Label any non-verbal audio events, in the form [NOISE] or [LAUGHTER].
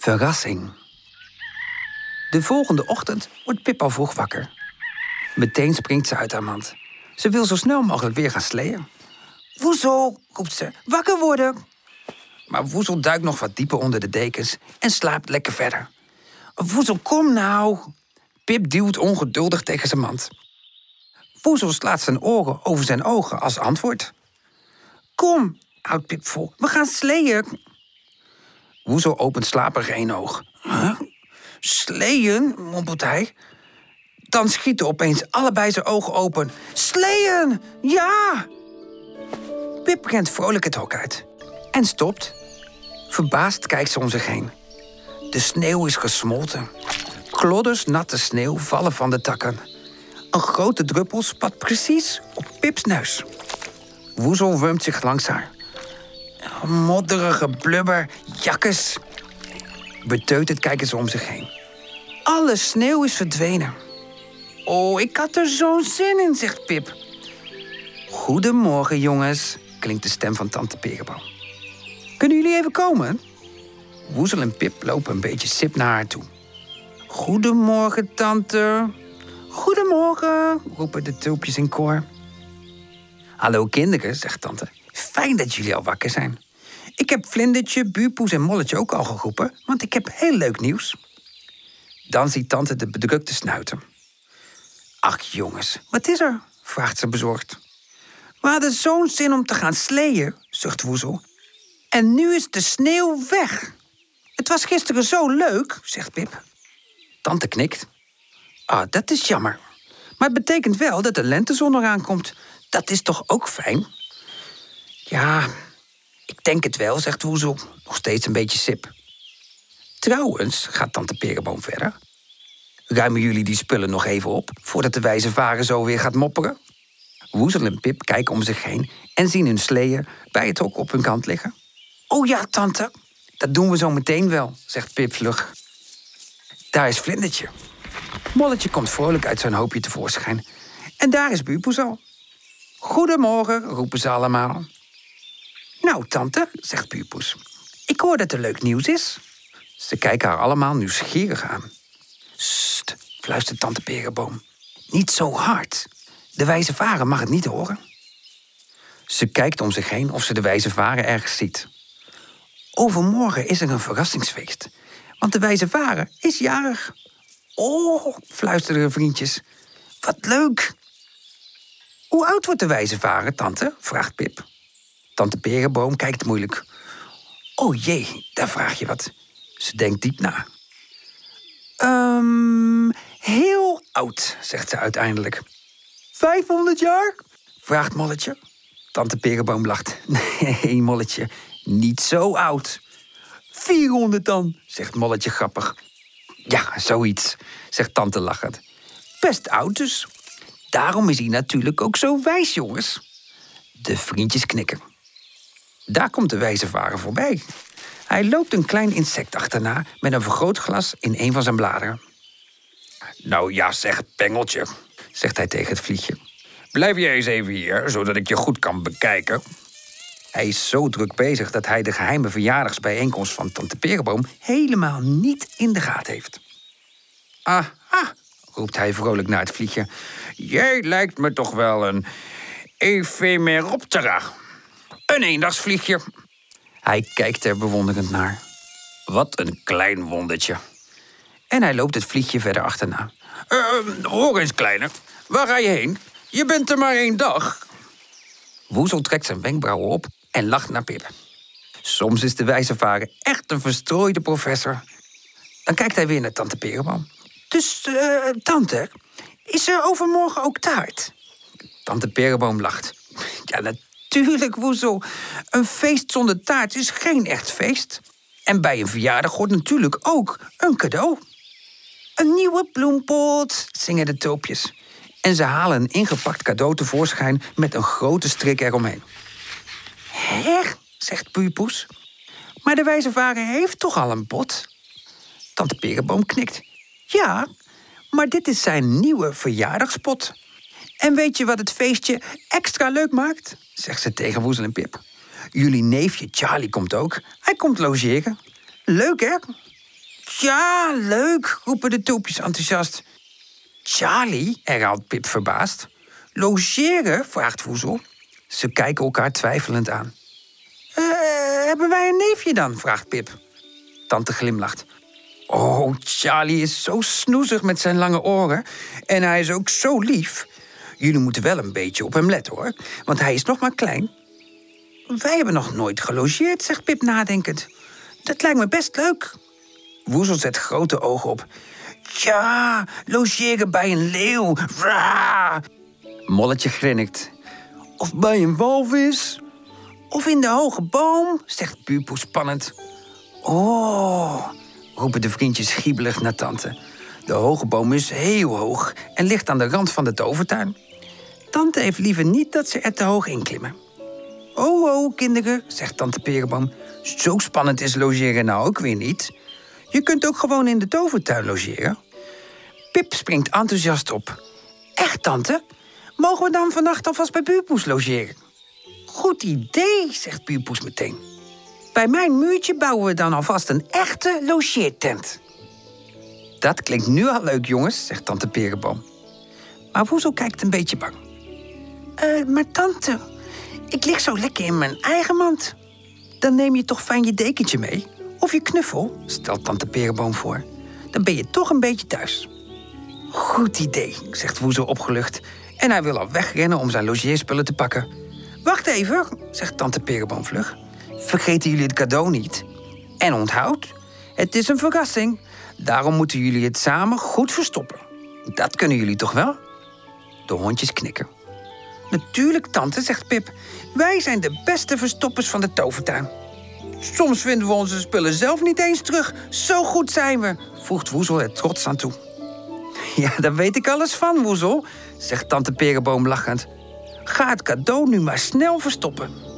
Verrassing. De volgende ochtend wordt Pip al vroeg wakker. Meteen springt ze uit haar mand. Ze wil zo snel mogelijk weer gaan sleeën. Woezel, roept ze, wakker worden. Maar Woezel duikt nog wat dieper onder de dekens en slaapt lekker verder. Woezel, kom nou. Pip duwt ongeduldig tegen zijn mand. Woezel slaat zijn oren over zijn ogen als antwoord. Kom, houdt Pip vol, we gaan sleeën. Woezel opent slaperig één oog. Huh? Sleeën, mompelt hij. Dan schieten opeens allebei zijn ogen open. Sleeën, ja! Pip rent vrolijk het hok uit. En stopt. Verbaasd kijkt ze om zich heen. De sneeuw is gesmolten. Klodders natte sneeuw vallen van de takken. Een grote druppel spat precies op Pips neus. Woezel wurmt zich langs haar. Modderige blubber, jakkes. Beteuterd kijken ze om zich heen. Alle sneeuw is verdwenen. Oh, ik had er zo'n zin in, zegt Pip. Goedemorgen, jongens, klinkt de stem van tante Perenboom. Kunnen jullie even komen? Woezel en Pip lopen een beetje sip naar haar toe. Goedemorgen, tante. Goedemorgen, roepen de tulpjes in koor. Hallo kinderen, zegt tante. Fijn dat jullie al wakker zijn. Ik heb Vlindertje, Buurpoes en Molletje ook al geroepen, want ik heb heel leuk nieuws. Dan ziet tante de bedrukte snuiten. Ach jongens, wat is er? vraagt ze bezorgd. We hadden zo'n zin om te gaan sleeën, zucht Woezel. En nu is de sneeuw weg. Het was gisteren zo leuk, zegt Pip. Tante knikt. Ah, dat is jammer. Maar het betekent wel dat de lentezon eraan komt. Dat is toch ook fijn? Ja, ik denk het wel, zegt Woezel, nog steeds een beetje sip. Trouwens, gaat tante Perenboom verder. Ruimen jullie die spullen nog even op, voordat de wijze varen zo weer gaat mopperen? Woezel en Pip kijken om zich heen en zien hun sleeën bij het hok op hun kant liggen. Oh ja, tante, dat doen we zo meteen wel, zegt Pip vlug. Daar is Vlindertje. Molletje komt vrolijk uit zijn hoopje tevoorschijn. En daar is Buurpoes. Goedemorgen, roepen ze allemaal. Nou, tante, zegt Buurpoes. Ik hoor dat er leuk nieuws is. Ze kijken haar allemaal nieuwsgierig aan. Sst, fluistert tante Perenboom. Niet zo hard. De wijze varen mag het niet horen. Ze kijkt om zich heen of ze de wijze varen ergens ziet. Overmorgen is er een verrassingsfeest. Want de wijze varen is jarig. Oh, fluisterden de vriendjes. Wat leuk. Hoe oud wordt de wijze varen, tante? vraagt Pip. Tante Perenboom kijkt moeilijk. Oh jee, daar vraag je wat. Ze denkt diep na. Ehm, heel oud, zegt ze uiteindelijk. 500 jaar? vraagt Molletje. Tante Perenboom lacht. [LAUGHS] Nee, Molletje, niet zo oud. 400 dan, zegt Molletje grappig. Ja, zoiets, zegt tante lachend. Best oud dus. Daarom is hij natuurlijk ook zo wijs, jongens. De vriendjes knikken. Daar komt de wijze varen voorbij. Hij loopt een klein insect achterna met een vergrootglas in een van zijn bladeren. Nou ja, zeg, pengeltje, zegt hij tegen het vliegje. Blijf jij eens even hier, zodat ik je goed kan bekijken. Hij is zo druk bezig dat hij de geheime verjaardagsbijeenkomst van Tante Perenboom helemaal niet in de gaten heeft. Aha, roept hij vrolijk naar het vliegje. Jij lijkt me toch wel een ephemeroptera. Een eendagsvliegje. Hij kijkt er bewonderend naar. Wat een klein wondertje. En hij loopt het vliegje verder achterna. Uh, hoor eens, kleine. Waar ga je heen? Je bent er maar één dag. Woezel trekt zijn wenkbrauwen op en lacht naar Pip. Soms is de wijze varen echt een verstrooide professor. Dan kijkt hij weer naar tante Perenboom. Dus, uh, tante, is er overmorgen ook taart? Tante Perenboom lacht. Ja, natuurlijk, Woezel. Een feest zonder taart is geen echt feest. En bij een verjaardag hoort natuurlijk ook een cadeau. Een nieuwe bloempot, zingen de tulpjes. En ze halen een ingepakt cadeau tevoorschijn met een grote strik eromheen. Hè? zegt Puurpoes. Maar de wijze varen heeft toch al een pot? Tante Perenboom knikt. Ja, maar dit is zijn nieuwe verjaardagspot. En weet je wat het feestje extra leuk maakt? zegt ze tegen Woezel en Pip. Jullie neefje Charlie komt ook. Hij komt logeren. Leuk, hè? Ja, leuk, roepen de toepjes enthousiast. Charlie, herhaalt Pip verbaasd. Logeren? vraagt Woezel. Ze kijken elkaar twijfelend aan. Uh, hebben wij een neefje dan? vraagt Pip. Tante glimlacht. Oh, Charlie is zo snoezig met zijn lange oren. En hij is ook zo lief. Jullie moeten wel een beetje op hem letten, hoor. Want hij is nog maar klein. Wij hebben nog nooit gelogeerd, zegt Pip nadenkend. Dat lijkt me best leuk. Woezel zet grote ogen op. Ja, logeren bij een leeuw. Ra! Molletje grinnikt. Of bij een walvis. Of in de hoge boom, zegt Pupo spannend. Oh, roepen de vriendjes giebelig naar tante. De hoge boom is heel hoog en ligt aan de rand van de tovertuin. Tante heeft liever niet dat ze er te hoog in klimmen. Oh, oh, kinderen, zegt tante Perenboom. Zo spannend is logeren nou ook weer niet. Je kunt ook gewoon in de tovertuin logeren. Pip springt enthousiast op. Echt, tante? Mogen we dan vannacht alvast bij Buurpoes logeren? Goed idee, zegt Buurpoes meteen. Bij mijn muurtje bouwen we dan alvast een echte logeertent. Dat klinkt nu al leuk, jongens, zegt tante Perenboom. Maar Woezel kijkt een beetje bang. Uh, maar tante, ik lig zo lekker in mijn eigen mand. Dan neem je toch fijn je dekentje mee? Of je knuffel, stelt tante Perenboom voor. Dan ben je toch een beetje thuis. Goed idee, zegt Woezel opgelucht. En hij wil al wegrennen om zijn logeerspullen te pakken. Wacht even, zegt tante Perenboom vlug. Vergeten jullie het cadeau niet. En onthoud, het is een verrassing. Daarom moeten jullie het samen goed verstoppen. Dat kunnen jullie toch wel? De hondjes knikken. Natuurlijk, tante, zegt Pip. Wij zijn de beste verstoppers van de tovertuin. Soms vinden we onze spullen zelf niet eens terug. Zo goed zijn we, voegt Woezel er trots aan toe. Ja, daar weet ik alles van, Woezel, zegt tante Perenboom lachend. Ga het cadeau nu maar snel verstoppen.